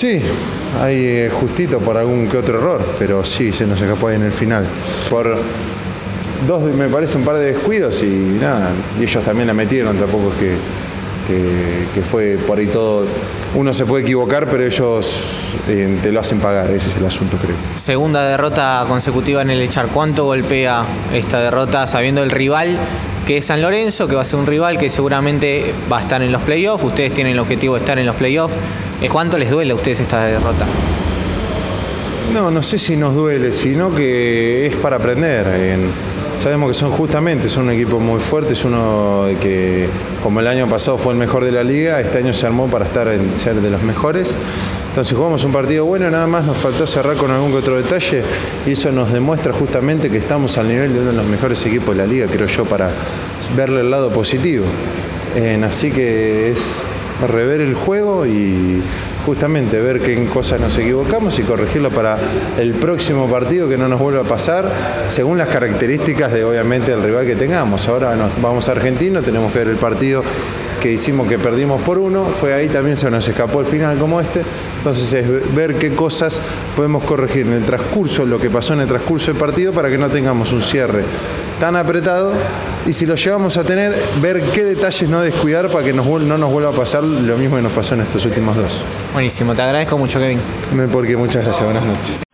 Sí, hay eh, justito por algún que otro error, pero sí, se nos escapó ahí en el final. Por dos, me parece, un par de descuidos y nada, y ellos también la metieron, tampoco es que, que, fue por ahí todo. Uno se puede equivocar, pero ellos eh, te lo hacen pagar, ese es el asunto, creo. Segunda derrota consecutiva en el echar. ¿Cuánto golpea esta derrota sabiendo el rival que es San Lorenzo, que va a ser un rival que seguramente va a estar en los playoffs? Ustedes tienen el objetivo de estar en los playoffs. Eh, ¿Cuánto les duele a ustedes esta derrota? No, no sé si nos duele, sino que es para aprender. En- sabemos que son justamente, son un equipo muy fuerte, es uno que como el año pasado fue el mejor de la liga, este año se armó para estar en ser de los mejores. Entonces jugamos un partido bueno, nada más nos faltó cerrar con algún que otro detalle y eso nos demuestra justamente que estamos al nivel de uno de los mejores equipos de la liga, creo yo, para verle el lado positivo. En- así que es rever el juego y justamente ver qué cosas nos equivocamos y corregirlo para el próximo partido que no nos vuelva a pasar según las características de obviamente el rival que tengamos. Ahora nos vamos a Argentino, tenemos que ver el partido que hicimos que perdimos por uno, fue ahí también se nos escapó el final como este, entonces es ver qué cosas podemos corregir en el transcurso, lo que pasó en el transcurso del partido para que no tengamos un cierre tan apretado y si lo llevamos a tener, ver qué detalles no descuidar para que nos no nos vuelva a pasar lo mismo que nos pasó en estos últimos dos. Buenísimo, te agradezco mucho, Kevin. No hay por qué, muchas gracias, buenas noches.